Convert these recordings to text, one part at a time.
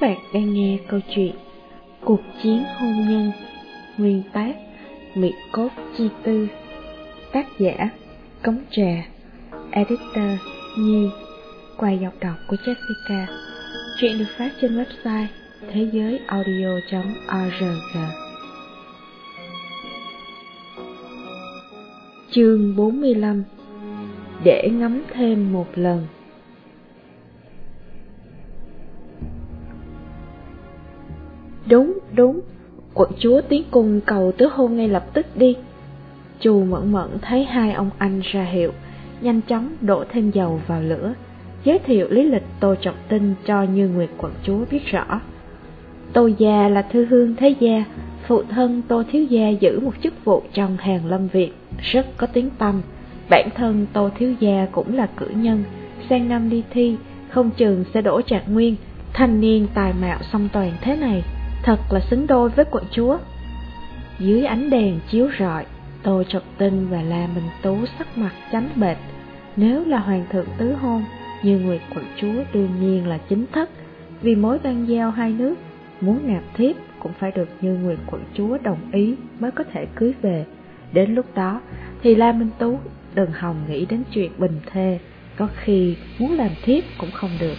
bạn đang nghe câu chuyện Cuộc chiến hôn nhân, Nguyên tác Mỹ cốt chi tư Tác giả Cống trà, Editor Nhi, Qua giọng đọc của Jessica. Chuyện được phát trên website thế giới audio.org Chương 45 Để ngắm thêm một lần. Đúng, đúng, quận chúa tiến cung cầu tứ hôn ngay lập tức đi. Chu mẫn mẫn thấy hai ông anh ra hiệu, nhanh chóng đổ thêm dầu vào lửa, giới thiệu lý lịch Tô Trọng Tinh cho Như Nguyệt quận chúa biết rõ. Tô gia là thư hương thế gia, phụ thân Tô Thiếu Gia giữ một chức vụ trong hàng lâm viện, rất có tiếng tăm. Bản thân Tô Thiếu Gia cũng là cử nhân, sang năm đi thi, không chừng sẽ đổ trạng nguyên, thanh niên tài mạo song toàn thế này thật là xứng đôi với quận chúa. Dưới ánh đèn chiếu rọi, Tô Trọc Tinh và La Minh Tú sắc mặt trắng bệch. Nếu là hoàng thượng tứ hôn, như Nguyệt quận chúa đương nhiên là chính thức, vì mối ban giao hai nước, muốn nạp thiếp cũng phải được như Nguyệt quận chúa đồng ý mới có thể cưới về. Đến lúc đó thì La Minh Tú đừng hòng nghĩ đến chuyện bình thê, có khi muốn làm thiếp cũng không được.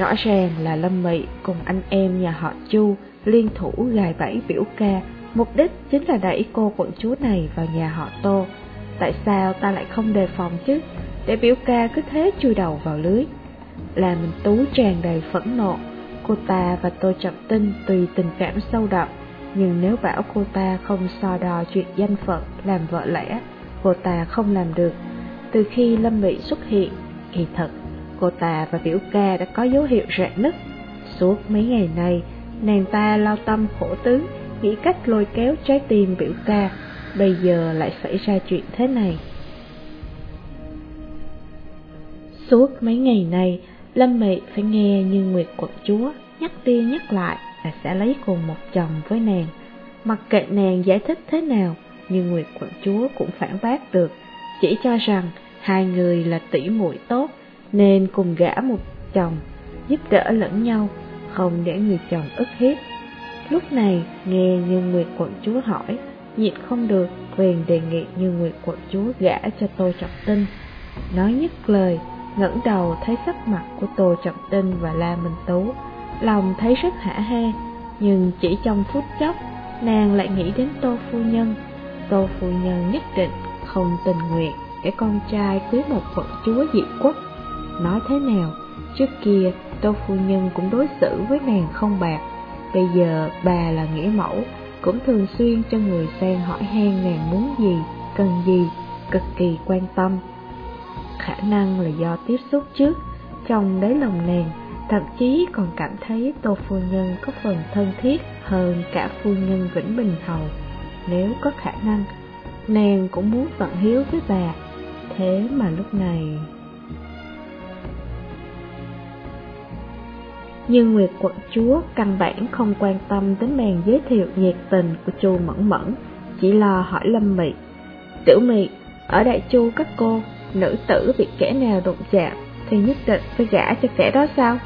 Rõ ràng là Lâm Mị cùng anh em nhà họ Chu liên thủ gài bẫy biểu ca, mục đích chính là đẩy cô quận chúa này vào nhà họ Tô. Tại sao ta lại không đề phòng chứ, để biểu ca cứ thế chui đầu vào lưới. Là mình tú tràn đầy phẫn nộ, cô ta và Tô Trọng Tinh tùy tình cảm sâu đậm, nhưng nếu bảo cô ta không so đo chuyện danh phận làm vợ lẽ, cô ta không làm được. Từ khi Lâm Mị xuất hiện, kỳ thật cô ta và biểu ca đã có dấu hiệu rạn nứt. Suốt mấy ngày này, nàng ta lao tâm khổ tứ, nghĩ cách lôi kéo trái tim biểu ca, bây giờ lại xảy ra chuyện thế này. Suốt mấy ngày này, Lâm Mị phải nghe như Nguyệt quận chúa nhắc đi nhắc lại là sẽ lấy cùng một chồng với nàng. Mặc kệ nàng giải thích thế nào, nhưng Nguyệt quận chúa cũng phản bác được, chỉ cho rằng hai người là tỷ muội tốt, nên cùng gã một chồng, giúp đỡ lẫn nhau, không để người chồng ức hiếp. Lúc này, nghe Như Nguyệt quận chúa hỏi, nhịn không được, liền đề nghị Như Nguyệt quận chúa gả cho Tô Trọng Tinh. Nói nhất lời, ngẩng đầu thấy sắc mặt của Tô Trọng Tinh và La Minh Tú, lòng thấy rất hả hê, nhưng chỉ trong phút chốc, nàng lại nghĩ đến Tô Phu Nhân. Tô Phu Nhân nhất định không tình nguyện để con trai cưới một quận chúa dị quốc Nói thế nào, trước kia Tô Phu Nhân cũng đối xử với nàng không bạc. Bây giờ bà là nghĩa mẫu Cũng thường xuyên cho người sang hỏi han nàng muốn gì, cần gì Cực kỳ quan tâm. Khả năng là do tiếp xúc trước Trong đáy lòng nàng Thậm chí còn cảm thấy Tô Phu Nhân có phần thân thiết hơn cả Phu Nhân Vĩnh Bình Hầu. Nếu có khả năng, nàng cũng muốn tận hiếu với bà. Thế mà lúc này... nhưng Nguyệt quận chúa căn bản không quan tâm đến màn giới thiệu nhiệt tình của Chu Mẫn Mẫn, chỉ lo hỏi Lâm Mị. Tiểu Mị, ở Đại Chu các cô, nữ tử bị kẻ nào đụng chạm thì nhất định phải gả cho kẻ đó sao?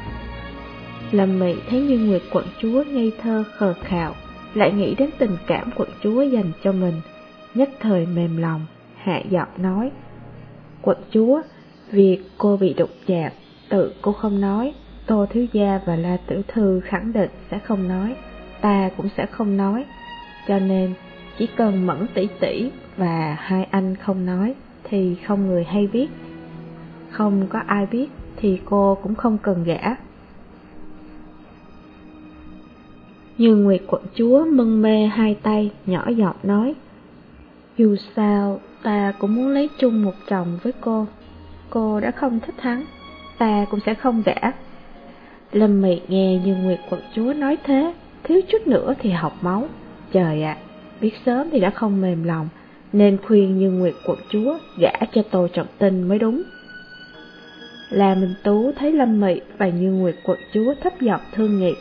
Lâm Mị thấy như Nguyệt quận chúa ngây thơ khờ khạo, lại nghĩ đến tình cảm quận chúa dành cho mình, nhất thời mềm lòng, hạ giọng nói. Quận chúa, việc cô bị đụng chạm, tự cô không nói, Tô Thiếu Gia và La Tử Thư khẳng định sẽ không nói, ta cũng sẽ không nói, cho nên chỉ cần Mẫn tỷ tỷ và hai anh không nói thì không người hay biết. Không có ai biết thì cô cũng không cần gã. Như Nguyệt quận chúa mân mê hai tay, nhỏ giọt nói, Dù sao, ta cũng muốn lấy chung một chồng với cô. Cô đã không thích hắn, ta cũng sẽ không gã. Lâm Mị nghe như Nguyệt quận chúa nói thế, thiếu chút nữa thì học máu. Trời ạ, biết sớm thì đã không mềm lòng, nên khuyên như Nguyệt quận chúa gả cho Tô Trọng Tinh mới đúng. Là Minh Tú thấy Lâm Mị và Như Nguyệt quận chúa thấp giọng thương nghị,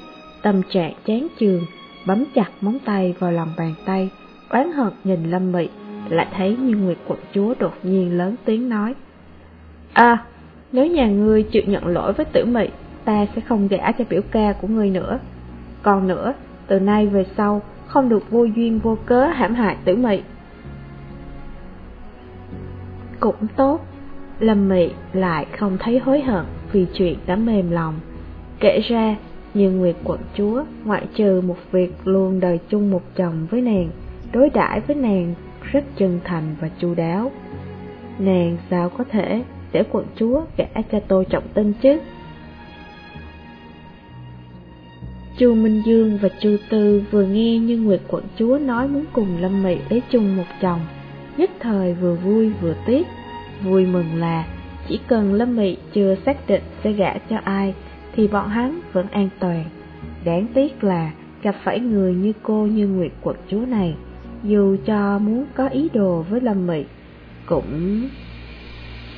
tâm trạng chán chường, bấm chặt móng tay vào lòng bàn tay, oán hận nhìn Lâm Mị, lại thấy Như Nguyệt quận chúa đột nhiên lớn tiếng nói. À, nếu nhà ngươi chịu nhận lỗi với tử Mị, ta sẽ không gả cho biểu ca của ngươi nữa. Còn nữa, từ nay về sau, không được vô duyên vô cớ hãm hại tử mị. Cũng tốt, Lâm Mị lại không thấy hối hận vì chuyện đã mềm lòng. Kể ra, như Nguyệt quận chúa, ngoại trừ một việc luôn đời chung một chồng với nàng, đối đãi với nàng rất chân thành và chu đáo. Nàng sao có thể để quận chúa gả cho tôi trọng tin chứ? Chu Minh Dương và Chu Tư vừa nghe như Nguyệt quận chúa nói muốn cùng Lâm Mị lấy chung một chồng, nhất thời vừa vui vừa tiếc. Vui mừng là chỉ cần Lâm Mị chưa xác định sẽ gả cho ai thì bọn hắn vẫn an toàn. Đáng tiếc là gặp phải người như cô như Nguyệt quận chúa này, dù cho muốn có ý đồ với Lâm Mị, cũng...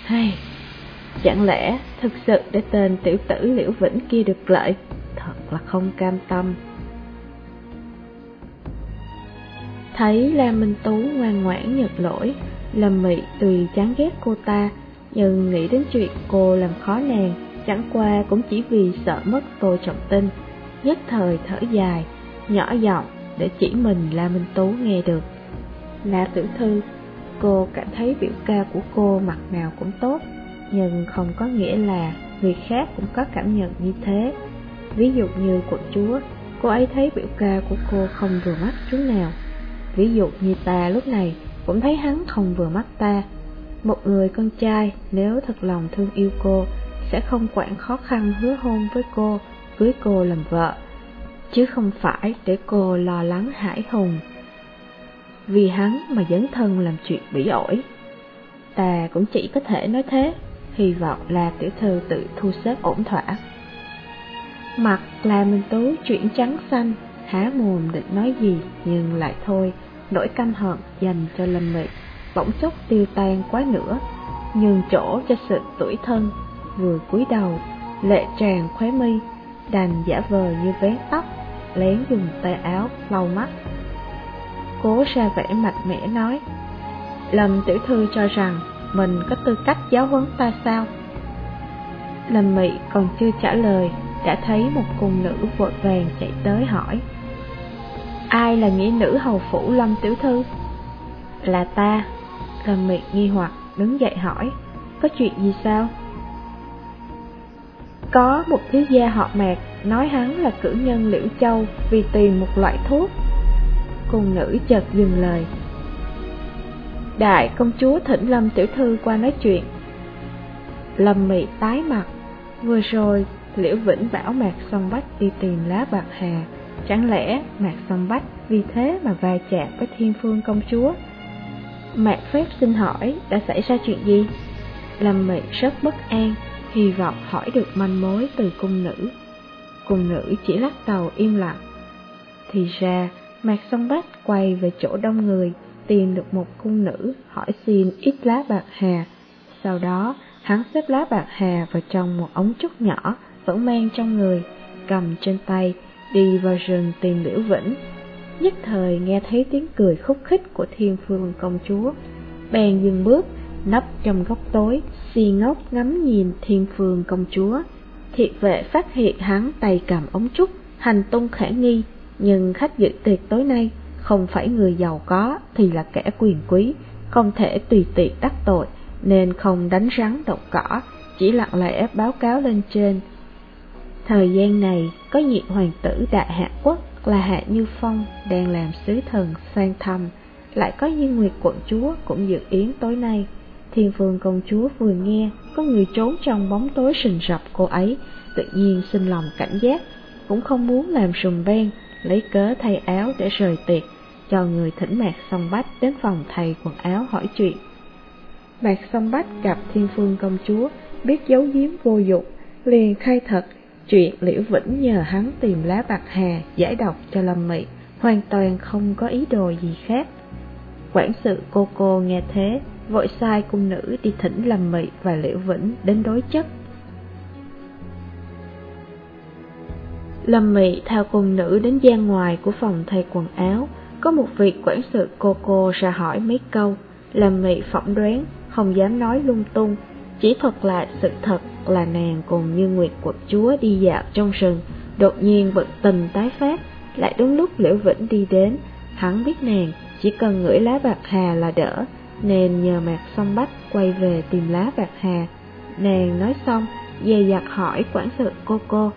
Hay, chẳng lẽ thực sự để tên tiểu tử Liễu Vĩnh kia được lợi, là không cam tâm. Thấy La Minh Tú ngoan ngoãn nhật lỗi, Lâm Mị tùy chán ghét cô ta, nhưng nghĩ đến chuyện cô làm khó nàng, chẳng qua cũng chỉ vì sợ mất Tô Trọng Tinh, nhất thời thở dài, nhỏ giọng để chỉ mình La Minh Tú nghe được. La Tử Thư, cô cảm thấy biểu ca của cô mặt nào cũng tốt, nhưng không có nghĩa là người khác cũng có cảm nhận như thế. Ví dụ như quận chúa, cô ấy thấy biểu ca của cô không vừa mắt chút nào. Ví dụ như ta lúc này cũng thấy hắn không vừa mắt ta. Một người con trai nếu thật lòng thương yêu cô, sẽ không quản khó khăn hứa hôn với cô, cưới cô làm vợ, chứ không phải để cô lo lắng hải hùng. Vì hắn mà dấn thân làm chuyện bỉ ổi. Ta cũng chỉ có thể nói thế, hy vọng là tiểu thư tự thu xếp ổn thỏa. Mặt là Minh Tú chuyển trắng xanh, há mồm định nói gì nhưng lại thôi, nỗi căm hận dành cho Lâm Mị bỗng chốc tiêu tan quá nữa, nhường chỗ cho sự tuổi thân, vừa cúi đầu, lệ tràn khóe mi, đành giả vờ như vén tóc, lén dùng tay áo lau mắt. Cố ra vẻ mạnh mẽ nói, Lâm tiểu thư cho rằng mình có tư cách giáo huấn ta sao? Lâm Mị còn chưa trả lời, đã thấy một cung nữ vội vàng chạy tới hỏi. Ai là nghĩa nữ hầu phủ Lâm tiểu thư? Là ta. Lâm Mị nghi hoặc đứng dậy hỏi, có chuyện gì sao? Có một thiếu gia họ mạc nói hắn là cử nhân Liễu Châu vì tìm một loại thuốc. Cung nữ chợt dừng lời. Đại công chúa thỉnh Lâm tiểu thư qua nói chuyện. Lâm Mị tái mặt, vừa rồi Liễu Vĩnh bảo Mạc Song Bách đi tìm lá bạc hà, chẳng lẽ Mạc Song Bách vì thế mà va chạm với Thiên Phương công chúa? Mạc Phép xin hỏi đã xảy ra chuyện gì? Lâm Mị rất bất an, hy vọng hỏi được manh mối từ cung nữ. Cung nữ chỉ lắc đầu im lặng. Thì ra, Mạc Song Bách quay về chỗ đông người, tìm được một cung nữ hỏi xin ít lá bạc hà. Sau đó, hắn xếp lá bạc hà vào trong một ống trúc nhỏ, vẫn mang trong người, cầm trên tay, đi vào rừng tìm Liễu Vĩnh. Nhất thời nghe thấy tiếng cười khúc khích của thiên phương công chúa, bèn dừng bước, nấp trong góc tối, si ngốc ngắm nhìn thiên phương công chúa. Thiệt vệ phát hiện hắn tay cầm ống trúc, hành tung khả nghi, nhưng khách dự tiệc tối nay không phải người giàu có thì là kẻ quyền quý, không thể tùy tiện đắc tội, nên không đánh rắn động cỏ, chỉ lặng lẽ báo cáo lên trên. Thời gian này, có nhị hoàng tử đại hạ quốc là Hạ Như Phong đang làm sứ thần sang thăm, lại có như Nguyệt quận chúa cũng dự yến tối nay. Thiên phương công chúa vừa nghe có người trốn trong bóng tối sình rập cô ấy, tự nhiên sinh lòng cảnh giác, cũng không muốn làm sùng ven lấy cớ thay áo để rời tiệc, cho người thỉnh Mạc Song Bách đến phòng thầy quần áo hỏi chuyện. Mạc Song Bách gặp Thiên Phương công chúa, biết giấu giếm vô dụng, liền khai thật chuyện Liễu Vĩnh nhờ hắn tìm lá bạc hà giải độc cho Lâm Mị, hoàn toàn không có ý đồ gì khác. Quản sự cô cô nghe thế, vội sai cung nữ đi thỉnh Lâm Mị và Liễu Vĩnh đến đối chất. Lâm Mị theo cung nữ đến gian ngoài của phòng thay quần áo, có một vị quản sự cô cô ra hỏi mấy câu, Lâm Mị phỏng đoán, không dám nói lung tung, chỉ thuật lại sự thật hoặc là nàng cùng như Nguyệt quật chúa đi dạo trong rừng, đột nhiên vận tình tái phát, lại đúng lúc Liễu Vĩnh đi đến, hắn biết nàng chỉ cần ngửi lá bạc hà là đỡ, nên nhờ Mạc Song Bách quay về tìm lá bạc hà. Nàng nói xong, dè dặt hỏi quản sự cô cô.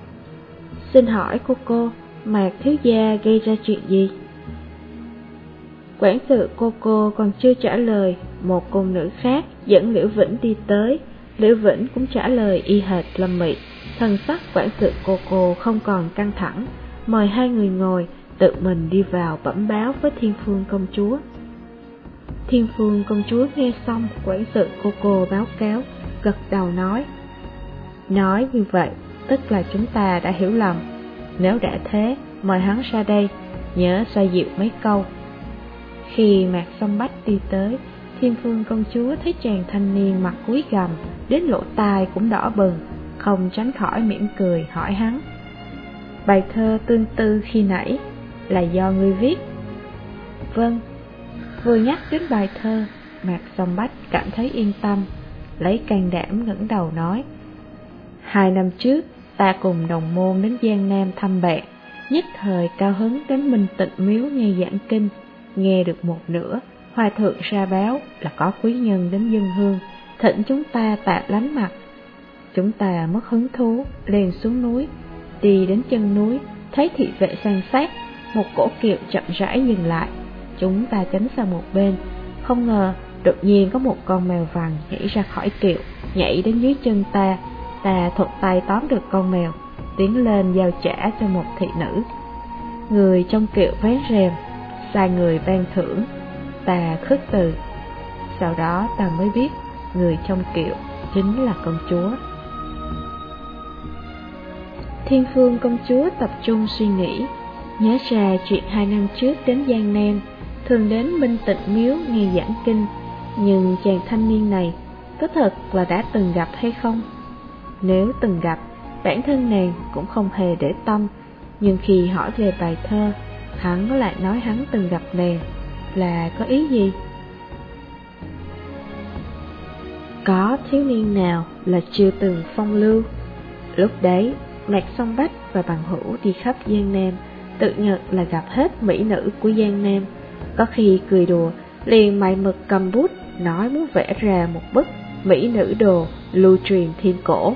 Xin hỏi cô cô, Mạc Thiếu Gia gây ra chuyện gì? Quản sự cô cô còn chưa trả lời, một cung nữ khác dẫn Liễu Vĩnh đi tới. Lữ Vĩnh cũng trả lời y hệt Lâm Mị, thần sắc quản sự cô cô không còn căng thẳng, mời hai người ngồi, tự mình đi vào bẩm báo với Thiên Phương công chúa. Thiên Phương công chúa nghe xong quản sự cô cô báo cáo, gật đầu nói. Nói như vậy, tức là chúng ta đã hiểu lầm. Nếu đã thế, mời hắn ra đây, nhớ xoa dịu mấy câu. Khi Mạc Song Bách đi tới, Thiên Phương công chúa thấy chàng thanh niên mặt cúi gầm, đến lỗ tai cũng đỏ bừng, không tránh khỏi mỉm cười hỏi hắn. Bài thơ tương tư khi nãy là do ngươi viết. Vâng, vừa nhắc đến bài thơ, Mạc Song Bách cảm thấy yên tâm, lấy can đảm ngẩng đầu nói. Hai năm trước, ta cùng đồng môn đến Giang Nam thăm bạn, nhất thời cao hứng đến Minh Tịnh Miếu nghe giảng kinh, nghe được một nửa, Hòa thượng ra báo là có quý nhân đến dân hương, thỉnh chúng ta tạm lánh mặt. Chúng ta mất hứng thú, lên xuống núi, đi đến chân núi, thấy thị vệ san sát, một cổ kiệu chậm rãi dừng lại. Chúng ta tránh sang một bên, không ngờ đột nhiên có một con mèo vàng nhảy ra khỏi kiệu, nhảy đến dưới chân ta. Ta thuận tay tóm được con mèo, tiến lên giao trả cho một thị nữ. Người trong kiệu vén rèm, sai người ban thưởng, ta khước từ. Sau đó ta mới biết người trong kiệu chính là công chúa. Thiên phương công chúa tập trung suy nghĩ, nhớ ra chuyện hai năm trước đến Giang Nam, thường đến Minh Tịnh Miếu nghe giảng kinh, nhưng chàng thanh niên này có thật là đã từng gặp hay không? Nếu từng gặp, bản thân nàng cũng không hề để tâm, nhưng khi hỏi về bài thơ, hắn lại nói hắn từng gặp nàng, là có ý gì? Có thiếu niên nào là chưa từng phong lưu? Lúc đấy, Mạc Song Bách và bằng hữu đi khắp Giang Nam, tự nhận là gặp hết mỹ nữ của Giang Nam. Có khi cười đùa, liền mày mực cầm bút, nói muốn vẽ ra một bức mỹ nữ đồ lưu truyền thiên cổ.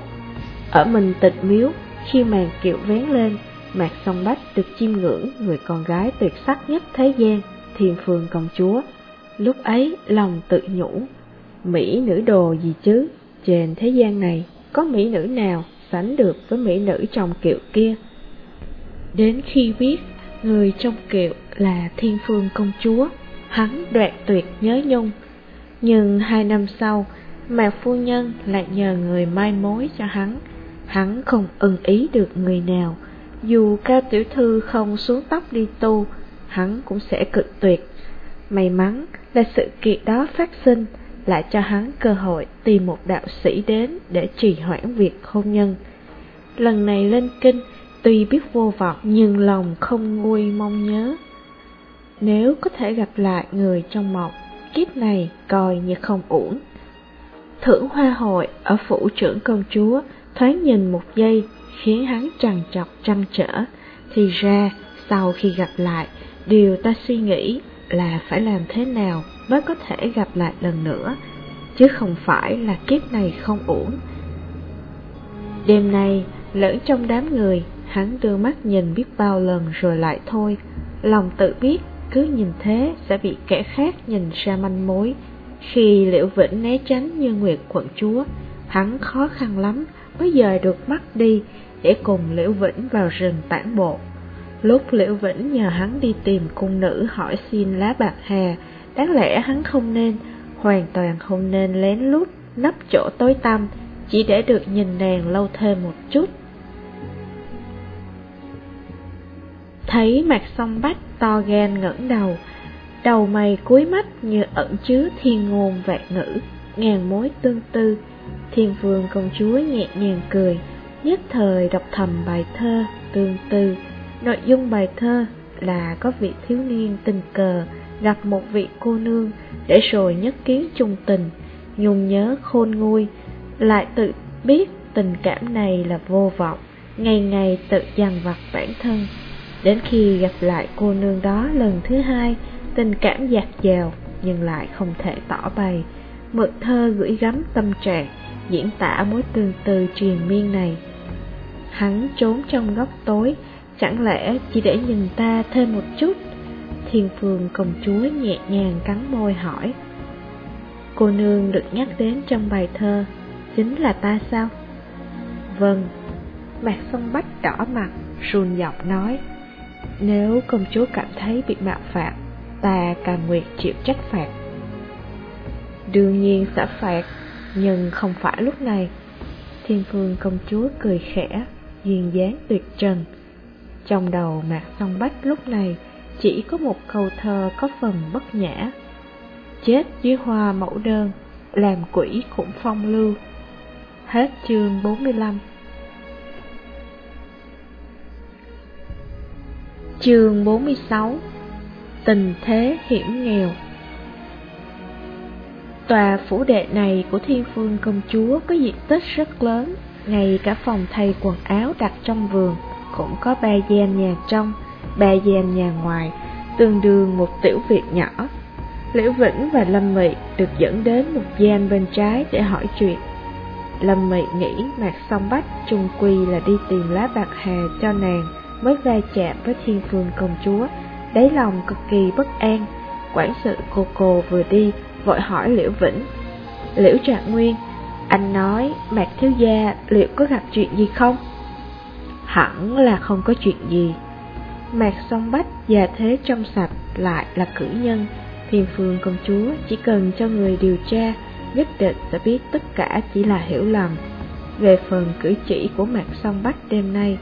Ở mình tịch miếu, khi màn kiệu vén lên, Mạc Song Bách được chiêm ngưỡng người con gái tuyệt sắc nhất thế gian, thiên phương công chúa. Lúc ấy lòng tự nhủ, Mỹ nữ đồ gì chứ, trên thế gian này có mỹ nữ nào sánh được với mỹ nữ trong kiệu kia. Đến khi biết người trong kiệu là thiên phương công chúa, hắn đoạt tuyệt nhớ nhung. Nhưng hai năm sau, mạc phu nhân lại nhờ người mai mối cho hắn, hắn không ưng ý được người nào, dù cao tiểu thư không xuống tóc đi tu, hắn cũng sẽ cực tuyệt. May mắn là sự kiện đó phát sinh, lại cho hắn cơ hội tìm một đạo sĩ đến để trì hoãn việc hôn nhân. Lần này lên kinh, tuy biết vô vọng nhưng lòng không nguôi mong nhớ. Nếu có thể gặp lại người trong mộng, kiếp này coi như không uổng. Thưởng hoa hội ở phủ trưởng công chúa, thoáng nhìn một giây khiến hắn trằn trọc trăn trở, thì ra sau khi gặp lại, điều ta suy nghĩ là phải làm thế nào mới có thể gặp lại lần nữa, chứ không phải là kiếp này không ổn. Đêm nay, lẫn trong đám người, hắn đưa mắt nhìn biết bao lần rồi lại thôi, lòng tự biết cứ nhìn thế sẽ bị kẻ khác nhìn ra manh mối. Khi Liễu Vĩnh né tránh như Nguyệt quận chúa, hắn khó khăn lắm mới dời được mắt đi để cùng Liễu Vĩnh vào rừng tản bộ. Lúc Liễu Vĩnh nhờ hắn đi tìm cung nữ hỏi xin lá bạc hà, đáng lẽ hắn không nên, hoàn toàn không nên lén lút, nấp chỗ tối tăm, chỉ để được nhìn nàng lâu thêm một chút. Thấy mặt song bách to gan ngẩng đầu, đầu mày cuối mắt như ẩn chứa thiên ngôn vạn ngữ, ngàn mối tương tư. Thiên vương công chúa nhẹ nhàng cười, nhất thời đọc thầm bài thơ tương tư. Nội dung bài thơ là có vị thiếu niên tình cờ gặp một vị cô nương để rồi nhất kiến chung tình, nhung nhớ khôn nguôi, lại tự biết tình cảm này là vô vọng, ngày ngày tự dằn vặt bản thân. Đến khi gặp lại cô nương đó lần thứ hai, tình cảm dạt dào nhưng lại không thể tỏ bày. Mượn thơ gửi gắm tâm trạng, diễn tả mối tương tư truyền miên này. Hắn trốn trong góc tối, chẳng lẽ chỉ để nhìn ta thêm một chút? Thiên phương công chúa nhẹ nhàng cắn môi hỏi. Cô nương được nhắc đến trong bài thơ, chính là ta sao? Vâng, Mạc sông bách đỏ mặt, run giọng nói. Nếu công chúa cảm thấy bị mạo phạm, ta càng nguyện chịu trách phạt. Đương nhiên sẽ phạt, nhưng không phải lúc này. Thiên phương công chúa cười khẽ, duyên dáng tuyệt trần. Trong đầu Mạc Song Bách lúc này chỉ có một câu thơ có phần bất nhã. Chết dưới hoa mẫu đơn, làm quỷ cũng phong lưu. Hết chương 45 Chương 46 Tình thế hiểm nghèo Tòa phủ đệ này của Thiên Phương Công Chúa có diện tích rất lớn, ngay cả phòng thay quần áo đặt trong vườn cũng có ba gian nhà trong, ba gian nhà ngoài, tương đương một tiểu viện nhỏ. Liễu Vĩnh và Lâm Mị được dẫn đến một gian bên trái để hỏi chuyện. Lâm Mị nghĩ Mạc Song Bách trung quy là đi tìm lá bạc hà cho nàng mới va chạm với Thiên Phương Công Chúa, đáy lòng cực kỳ bất an. Quản sự cô cô vừa đi, vội hỏi Liễu Vĩnh. Liễu Trạng Nguyên, anh nói Mạc Thiếu Gia liệu có gặp chuyện gì không? Hẳn là không có chuyện gì. Mạc song bách già thế trong sạch lại là cử nhân, thiền phương công chúa chỉ cần cho người điều tra, nhất định sẽ biết tất cả chỉ là hiểu lầm. Về phần cử chỉ của Mạc song bách đêm nay,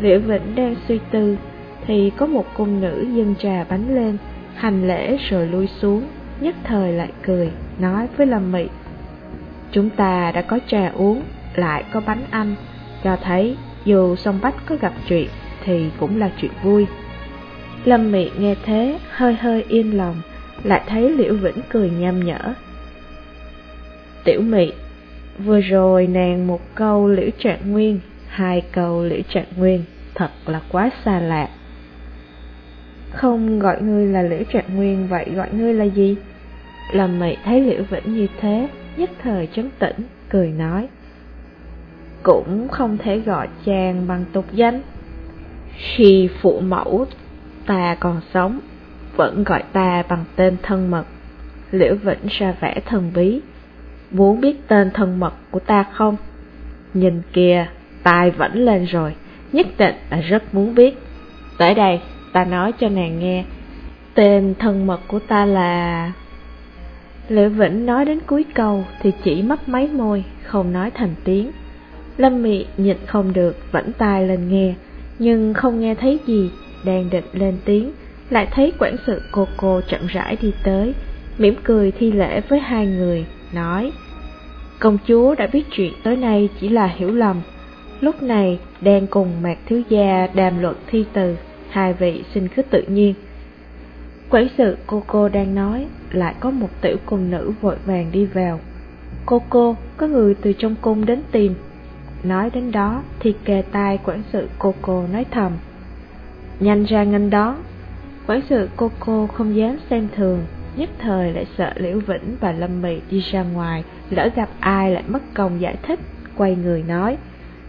Liễu Vĩnh đang suy tư, thì có một cung nữ dân trà bánh lên, hành lễ rồi lui xuống, nhất thời lại cười, nói với Lâm Mị. Chúng ta đã có trà uống, lại có bánh ăn, cho thấy dù song bách có gặp chuyện thì cũng là chuyện vui. Lâm Mị nghe thế, hơi hơi yên lòng, lại thấy Liễu Vĩnh cười nham nhở. Tiểu Mị, vừa rồi nàng một câu Liễu Trạng Nguyên, hai câu Liễu Trạng Nguyên, thật là quá xa lạ. Không gọi ngươi là Liễu Trạng Nguyên, vậy gọi ngươi là gì? Lâm Mị thấy Liễu Vĩnh như thế, nhất thời chấn tĩnh, cười nói cũng không thể gọi chàng bằng tục danh. Khi phụ mẫu ta còn sống, vẫn gọi ta bằng tên thân mật. Liễu Vĩnh ra vẻ thần bí. Muốn biết tên thân mật của ta không? Nhìn kìa, tai vẫn lên rồi, nhất định là rất muốn biết. Tới đây, ta nói cho nàng nghe. Tên thân mật của ta là... Liễu Vĩnh nói đến cuối câu thì chỉ mấp máy môi, không nói thành tiếng. Lâm Mị nhịn không được, vẫn tai lên nghe, nhưng không nghe thấy gì, đang định lên tiếng, lại thấy quản sự cô cô chậm rãi đi tới, mỉm cười thi lễ với hai người, nói Công chúa đã biết chuyện tới nay chỉ là hiểu lầm, lúc này đang cùng Mạc Thiếu Gia đàm luận thi từ, hai vị xin cứ tự nhiên. Quản sự cô cô đang nói, lại có một tiểu cung nữ vội vàng đi vào. Cô cô, có người từ trong cung đến tìm, Nói đến đó thì kề tai quản sự cô cô nói thầm. Nhanh ra ngân đó. Quản sự cô cô không dám xem thường, Nhất thời lại sợ Liễu Vĩnh và Lâm Mị đi ra ngoài, Lỡ gặp ai lại mất công giải thích, Quay người nói,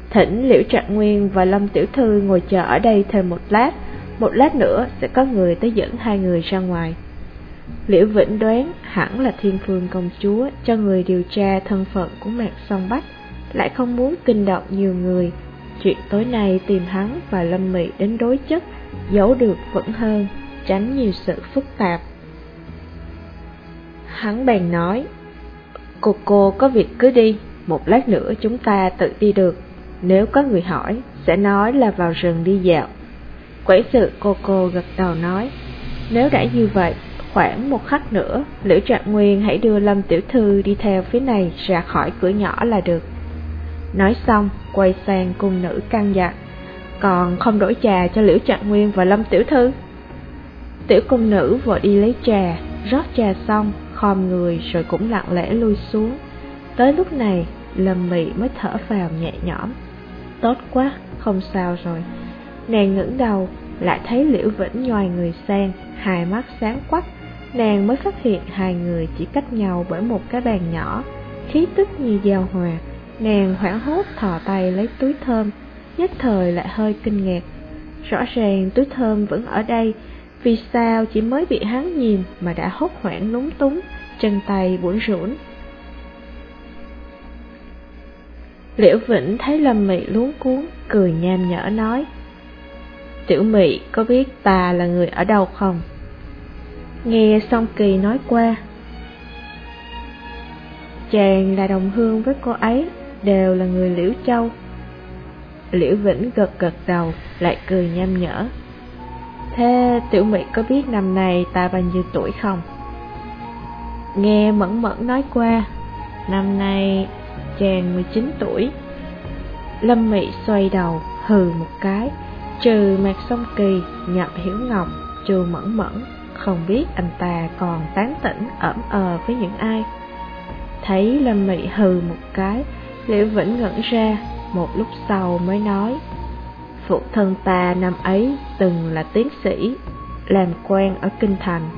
Thỉnh Liễu Trạng Nguyên và Lâm Tiểu Thư ngồi chờ ở đây thêm một lát Một lát nữa sẽ có người tới dẫn hai người ra ngoài. Liễu Vĩnh đoán hẳn là Thiên Phương Công Chúa cho người điều tra thân phận của Mạc Song Bách lại không muốn kinh động nhiều người. Chuyện tối nay tìm hắn và Lâm Mị đến đối chất, giấu được vẫn hơn, tránh nhiều sự phức tạp. Hắn bèn nói, cô cô có việc cứ đi, một lát nữa chúng ta tự đi được. Nếu có người hỏi, sẽ nói là vào rừng đi dạo. Quẩy sự cô cô gật đầu nói, nếu đã như vậy, khoảng một khắc nữa, Liễu Trạng Nguyên hãy đưa Lâm Tiểu Thư đi theo phía này ra khỏi cửa nhỏ là được. Nói xong, quay sang cung nữ căng dặn, còn không đổi trà cho Liễu Trạng Nguyên và Lâm Tiểu Thư. Tiểu cung nữ vội đi lấy trà, rót trà xong, khom người rồi cũng lặng lẽ lui xuống. Tới lúc này, Lâm Mị mới thở vào nhẹ nhõm. Tốt quá, không sao rồi. Nàng ngẩng đầu, lại thấy Liễu Vĩnh nhòi người sang, hai mắt sáng quắc. Nàng mới phát hiện hai người chỉ cách nhau bởi một cái bàn nhỏ, khí tức như giao hòa. Nàng hoảng hốt thò tay lấy túi thơm, nhất thời lại hơi kinh ngạc. Rõ ràng túi thơm vẫn ở đây, vì sao chỉ mới bị hắn nhìn mà đã hốt hoảng lúng túng, chân tay buồn rũn. Liễu Vĩnh thấy Lâm Mị luống cuốn, cười nham nhở nói Tiểu Mị có biết ta là người ở đâu không? Nghe song kỳ nói qua Chàng là đồng hương với cô ấy, đều là người Liễu Châu. Liễu Vĩnh gật gật đầu, lại cười nham nhở. Thế Tiểu mỹ có biết năm nay ta bao nhiêu tuổi không? Nghe Mẫn Mẫn nói qua Năm nay chàng 19 tuổi. Lâm Mị xoay đầu, hừ một cái Trừ Mạc Song Kỳ, Nhậm Hiểu Ngọc, trừ Mẫn Mẫn Không biết anh ta còn tán tỉnh ẩm ờ với những ai. Thấy Lâm Mị hừ một cái Liễu Vĩnh ngẩn ra Một lúc sau mới nói, Phụ thân ta năm ấy từng là tiến sĩ, Làm quan ở Kinh Thành.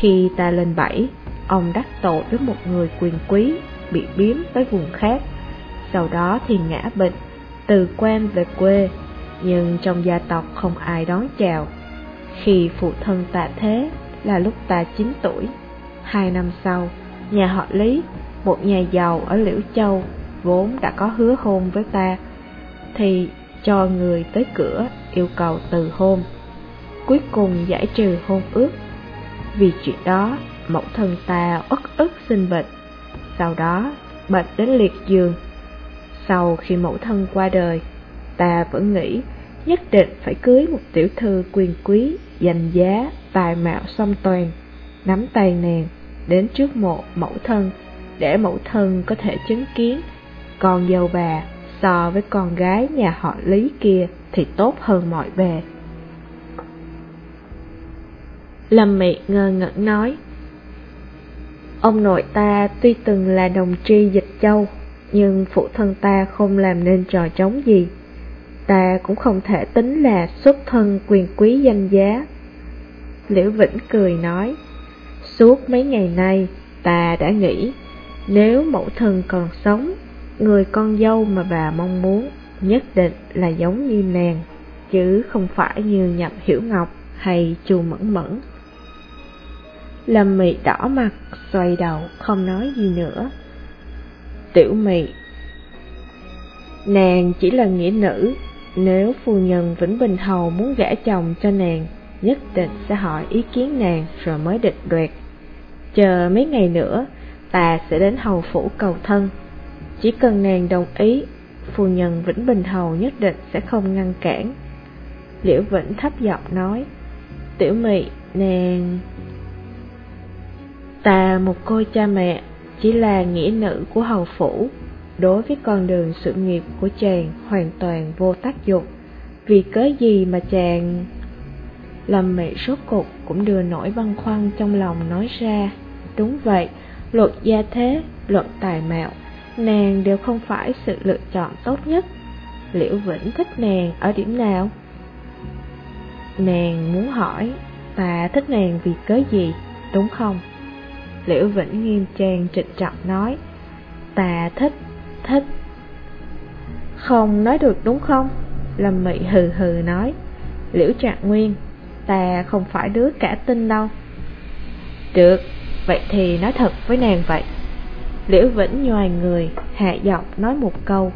Khi ta lên bảy Ông đắc tội với một người quyền quý Bị biếm tới vùng khác. Sau đó thì ngã bệnh, Từ quan về quê, Nhưng trong gia tộc không ai đón chào. Khi phụ thân ta thế Là lúc ta 9 tuổi. Hai năm sau, Nhà họ Lý, Một nhà giàu ở Liễu Châu Vốn đã có hứa hôn với ta Thì cho người tới cửa yêu cầu từ hôn. Cuối cùng giải trừ hôn ước. Vì chuyện đó mẫu thân ta uất ức sinh bệnh. Sau đó bệnh đến liệt giường. Sau khi mẫu thân qua đời Ta vẫn nghĩ nhất định phải cưới một tiểu thư quyền quý Danh giá, tài mạo song toàn Nắm tay nàng đến trước mộ mẫu thân Để mẫu thân có thể chứng kiến con dâu bà so với con gái nhà họ Lý kia thì tốt hơn mọi bề. Lâm Mị ngơ ngẩn nói, Ông nội ta tuy từng là đồng tri dịch châu, nhưng phụ thân ta không làm nên trò trống gì. Ta cũng không thể tính là xuất thân quyền quý danh giá. Liễu Vĩnh cười nói, suốt mấy ngày nay ta đã nghĩ, nếu mẫu thân còn sống Người con dâu mà bà mong muốn nhất định là giống như nàng, chứ không phải như Nhậm Hiểu Ngọc hay Chu Mẫn Mẫn. Lâm Mị đỏ mặt, xoay đầu, không nói gì nữa. Tiểu Mị Nàng chỉ là nghĩa nữ, nếu phu nhân Vĩnh Bình Hầu muốn gả chồng cho nàng, nhất định sẽ hỏi ý kiến nàng rồi mới định đoạt. Chờ mấy ngày nữa, ta sẽ đến hầu phủ cầu thân. Chỉ cần nàng đồng ý, phu nhân Vĩnh Bình Hầu nhất định sẽ không ngăn cản. Liễu Vĩnh thấp giọng nói, Tiểu mị, nàng... Ta một cô cha mẹ, chỉ là nghĩa nữ của hầu phủ, đối với con đường sự nghiệp của chàng hoàn toàn vô tác dụng. Vì cớ gì mà chàng... Lâm mẹ sốt cục cũng đưa nỗi băn khoăn trong lòng nói ra. Đúng vậy, luật gia thế, luận tài mạo, nàng đều không phải sự lựa chọn tốt nhất. Liễu Vĩnh thích nàng ở điểm nào? Nàng muốn hỏi, ta thích nàng vì cớ gì, đúng không? Liễu Vĩnh nghiêm trang trịnh trọng nói, ta thích, thích. Không nói được đúng không? Lâm Mị hừ hừ nói, Liễu Trạng Nguyên, ta không phải đứa cả tin đâu. Được, vậy thì nói thật với nàng vậy. Liễu Vĩnh nhòi người, hạ giọng nói một câu.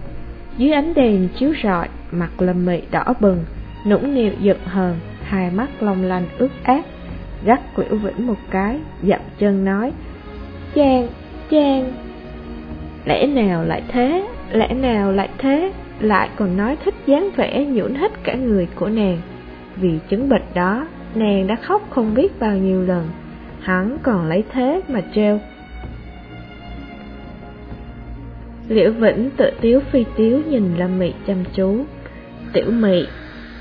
Dưới ánh đèn chiếu rọi, mặt lâm mị đỏ bừng, nũng nịu giận hờn, hai mắt long lanh ướt át. Gắt Liễu Vĩnh một cái, dậm chân nói, Chàng, chàng, lẽ nào lại thế, lẽ nào lại thế, lại còn nói thích dáng vẻ nhũn hết cả người của nàng. Vì chứng bệnh đó, nàng đã khóc không biết bao nhiêu lần, hắn còn lấy thế mà treo. Liễu Vĩnh tự tiếu phi tiếu nhìn Lâm Mị chăm chú. Tiểu Mị,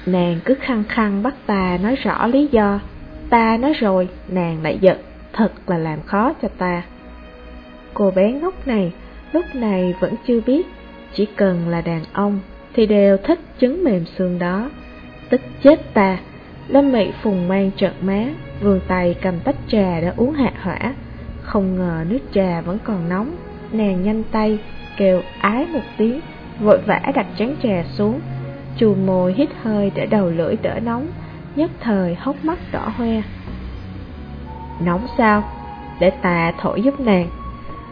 nàng cứ khăng khăng bắt ta nói rõ lý do. Ta nói rồi, nàng lại giận, thật là làm khó cho ta. Cô bé ngốc này, lúc này vẫn chưa biết, chỉ cần là đàn ông thì đều thích trứng mềm xương đó. Tức chết ta! Lâm Mị phùng mang trợn má, vườn tay cầm tách trà đã uống hạ hỏa. Không ngờ nước trà vẫn còn nóng, nàng nhanh tay, kêu ái một tiếng, vội vã đặt chén trà xuống. Chù môi hít hơi để đầu lưỡi đỡ nóng, nhất thời hốc mắt đỏ hoe. Nóng sao? Để tà thổi giúp nàng.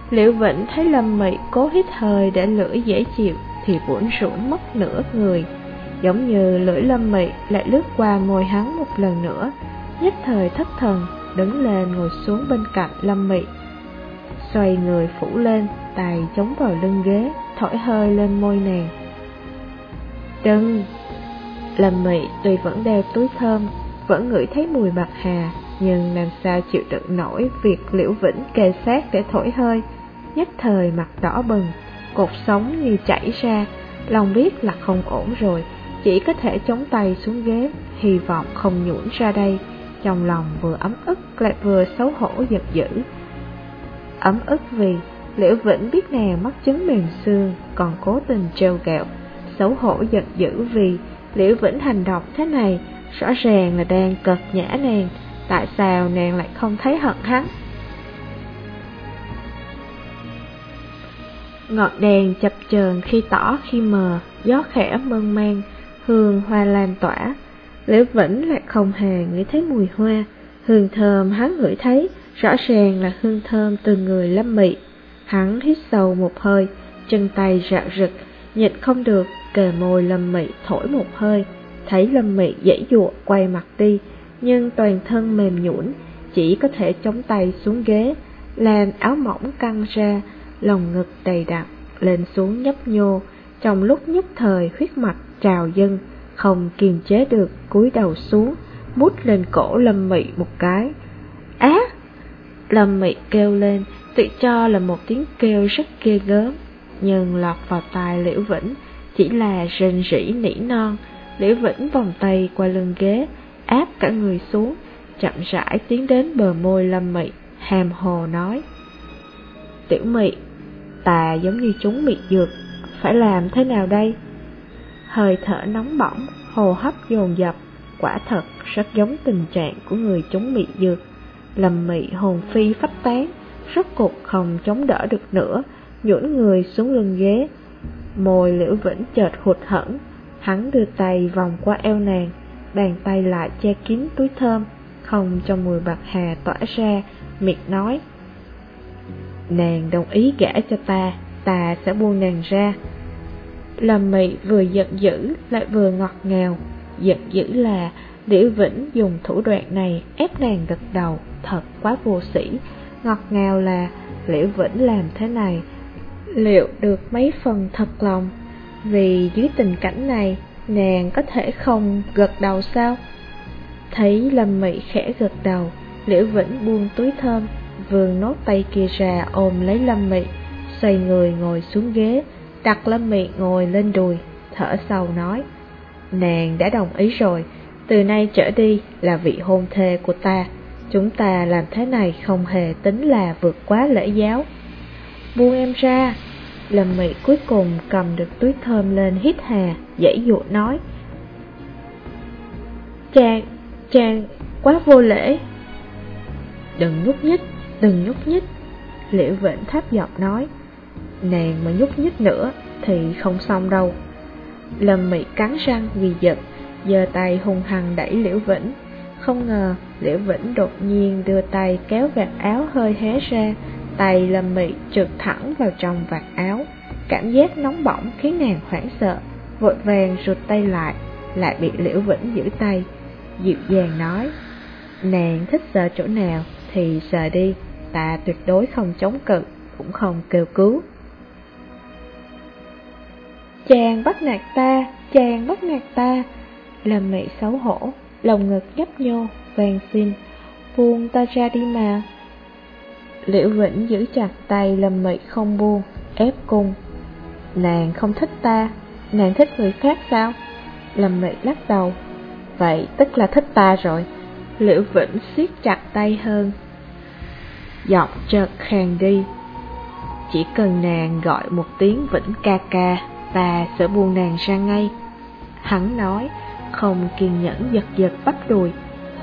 Liễu Vĩnh thấy Lâm Mị cố hít hơi để lưỡi dễ chịu thì buồn rũn mất nửa người. Giống như lưỡi Lâm Mị lại lướt qua môi hắn một lần nữa, nhất thời thất thần, đứng lên ngồi xuống bên cạnh Lâm Mị. Xoay người phủ lên, tay chống vào lưng ghế, thổi hơi lên môi nàng. Đừng! Lâm Mị tuy vẫn đeo túi thơm, vẫn ngửi thấy mùi bạc hà, nhưng làm sao chịu đựng nổi việc liễu vĩnh kề sát để thổi hơi, nhất thời mặt đỏ bừng, cột sống như chảy ra, lòng biết là không ổn rồi, chỉ có thể chống tay xuống ghế, hy vọng không nhũn ra đây, trong lòng vừa ấm ức lại vừa xấu hổ giật dữ. Ấm ức vì Liễu Vĩnh biết nàng mắc chứng mềm xương, còn cố tình trêu gẹo, xấu hổ giận dữ vì Liễu Vĩnh hành động thế này, rõ ràng là đang cật nhã nàng, tại sao nàng lại không thấy hận hắn? Ngọn đèn chập chờn khi tỏ khi mờ, gió khẽ mơn man, hương hoa lan tỏa. Liễu Vĩnh lại không hề ngửi thấy mùi hoa, hương thơm hắn ngửi thấy, rõ ràng là hương thơm từ người lâm mị. Hắn hít sâu một hơi, chân tay rạo rực, nhịn không được, kề môi lâm mị thổi một hơi. Thấy lâm mị dãy dụa quay mặt đi, nhưng toàn thân mềm nhũn, chỉ có thể chống tay xuống ghế, làm áo mỏng căng ra, lòng ngực đầy đặn, lên xuống nhấp nhô, trong lúc nhất thời huyết mạch trào dâng, không kiềm chế được cúi đầu xuống, mút lên cổ Lâm Mị một cái. Á! Lâm Mị kêu lên, tự cho là một tiếng kêu rất ghê gớm, nhưng lọt vào tai Liễu Vĩnh chỉ là rên rỉ nỉ non. Liễu Vĩnh vòng tay qua lưng ghế, áp cả người xuống, chậm rãi tiến đến bờ môi Lâm Mị, hàm hồ nói. Tiểu Mị, ta giống như chúng mị dược, phải làm thế nào đây? Hơi thở nóng bỏng, hồ hấp dồn dập, quả thật rất giống tình trạng của người chúng mị dược. Lâm mị hồn phi phách tán, rốt cục không chống đỡ được nữa, nhũn người xuống lưng ghế. Môi liễu vĩnh chợt hụt hẫng, hắn đưa tay vòng qua eo nàng, bàn tay lại che kín túi thơm, không cho mùi bạc hà tỏa ra, miệt nói. Nàng đồng ý gả cho ta, ta sẽ buông nàng ra. Lâm mị vừa giận dữ lại vừa ngọt ngào, giận dữ là Liễu Vĩnh dùng thủ đoạn này ép nàng gật đầu, thật quá vô sĩ. Ngọt ngào là Liễu Vĩnh làm thế này, liệu được mấy phần thật lòng? Vì dưới tình cảnh này, nàng có thể không gật đầu sao? Thấy Lâm Mị khẽ gật đầu, Liễu Vĩnh buông túi thơm, vườn nốt tay kia ra ôm lấy Lâm Mị, xoay người ngồi xuống ghế, đặt Lâm Mị ngồi lên đùi, thở sâu nói, nàng đã đồng ý rồi, từ nay trở đi là vị hôn thê của ta, chúng ta làm thế này không hề tính là vượt quá lễ giáo. Buông em ra, Lâm Mị cuối cùng cầm được túi thơm lên hít hà, dãy dụ nói, Chàng, chàng, quá vô lễ. Đừng nhúc nhích, đừng nhúc nhích, Liễu Vĩnh tháp giọng nói, nàng mà nhúc nhích nữa thì không xong đâu. Lâm Mị cắn răng vì giật, giơ tay hung hăng đẩy Liễu Vĩnh. Không ngờ Liễu Vĩnh đột nhiên đưa tay kéo vạt áo hơi hé ra, tay Lâm Mị trượt thẳng vào trong vạt áo. Cảm giác nóng bỏng khiến nàng hoảng sợ, vội vàng rụt tay lại, lại bị Liễu Vĩnh giữ tay. Dịu dàng nói, nàng thích sợ chỗ nào thì sợ đi, ta tuyệt đối không chống cự, cũng không kêu cứu. Chàng bắt nạt ta, chàng bắt nạt ta, làm mẹ xấu hổ, lòng ngực nhấp nhô, vàng xin, buông ta ra đi mà. Liễu Vĩnh giữ chặt tay Lâm Mị không buông, ép cung. Nàng không thích ta, nàng thích người khác sao? Lâm Mị lắc đầu. Vậy tức là thích ta rồi. Liễu Vĩnh siết chặt tay hơn. Giọng chợt khàn đi. Chỉ cần nàng gọi một tiếng vĩnh ca ca, ta sẽ buông nàng ra ngay. Hắn nói, không kiên nhẫn giật giật bắp đùi,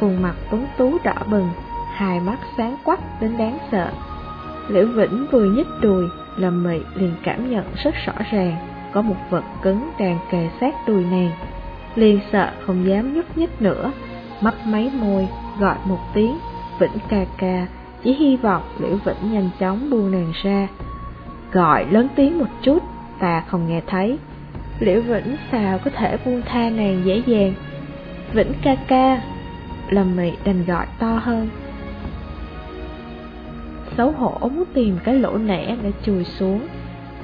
khuôn mặt tuấn tú đỏ bừng, hai mắt sáng quắc đến đáng sợ. Liễu Vĩnh vừa nhích đùi, Lâm Mị liền cảm nhận rất rõ ràng, có một vật cứng đang kề sát đùi nàng. Liền sợ không dám nhúc nhích nữa, mấp máy môi, gọi một tiếng, Vĩnh ca ca, chỉ hy vọng Liễu Vĩnh nhanh chóng buông nàng ra. Gọi lớn tiếng một chút, ta không nghe thấy. Liễu Vĩnh sao có thể buông tha nàng dễ dàng? Vĩnh ca ca, Lâm Mị đành gọi to hơn. Xấu hổ muốn tìm cái lỗ nẻ để chui xuống.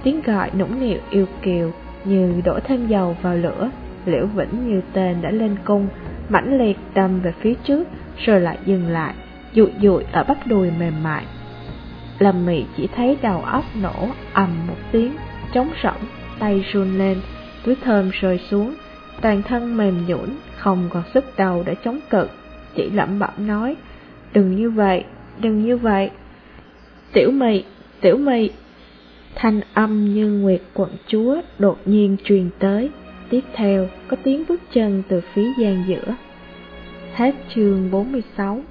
Tiếng gọi nũng nịu yêu kiều như đổ thêm dầu vào lửa. Liễu Vĩnh như tên đã lên cung, mãnh liệt đâm về phía trước, rồi lại dừng lại, dụi dụi ở bắp đùi mềm mại. Lâm Mị chỉ thấy đầu óc nổ ầm một tiếng, trống rỗng, tay run lên, túi thơm rơi xuống, toàn thân mềm nhũn, không còn sức đầu để chống cự, chỉ lẩm bẩm nói, đừng như vậy, đừng như vậy. Tiểu mị, tiểu mị. Thanh âm như nguyệt quận chúa đột nhiên truyền tới, tiếp theo có tiếng bước chân từ phía gian giữa. Hết chương 46